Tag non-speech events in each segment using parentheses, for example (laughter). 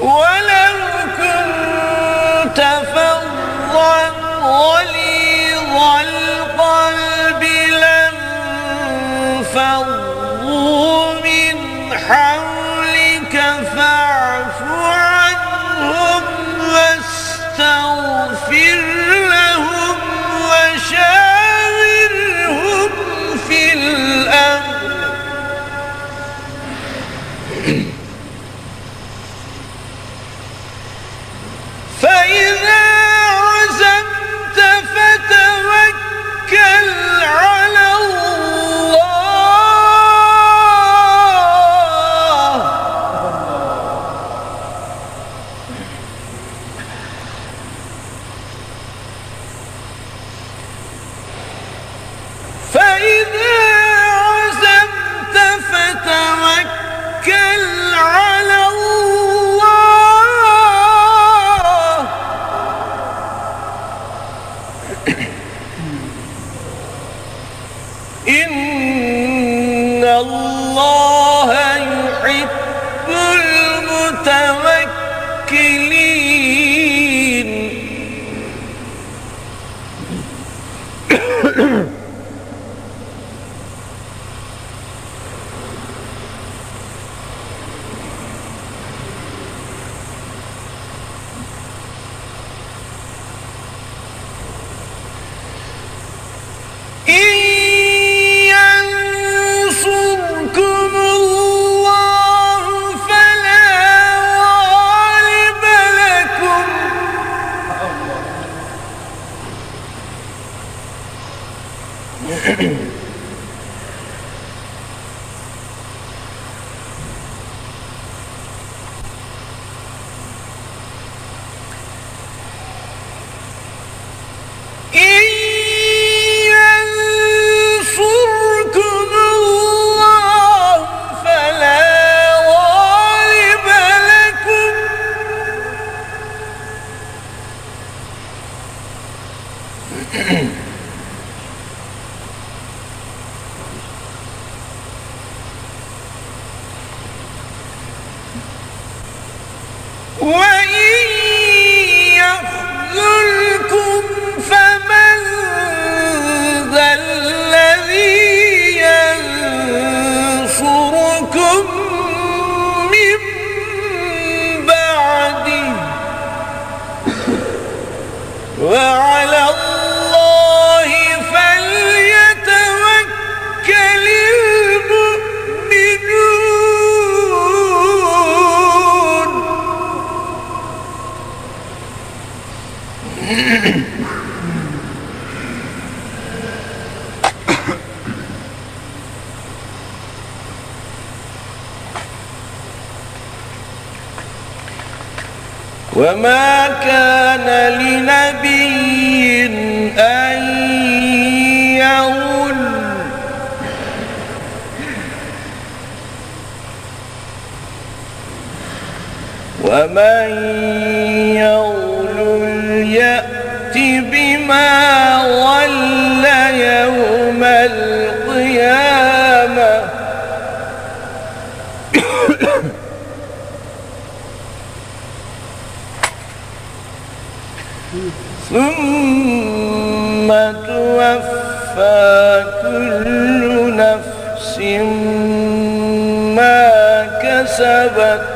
ولو كنت فضلا إن الله يحب المتوكلين. Yeah. (coughs) وإن (coughs) وما كان لنبي أن يغل ومن بما غل يوم القيامة. ثم توفى كل نفس ما كسبت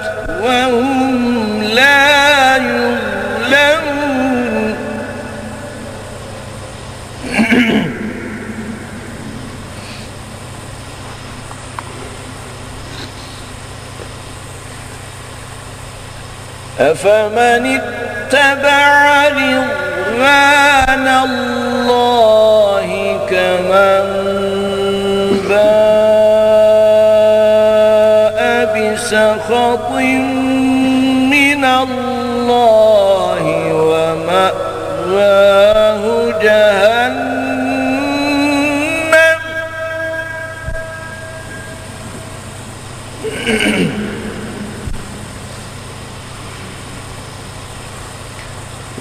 وهم أفمن اتبع رضوان الله كمن باء بسخط من الله ومأواه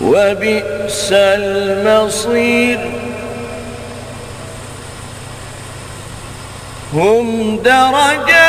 وبئس المصير. هم درجات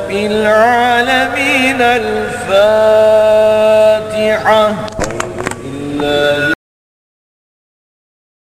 العالمين الفاتحة.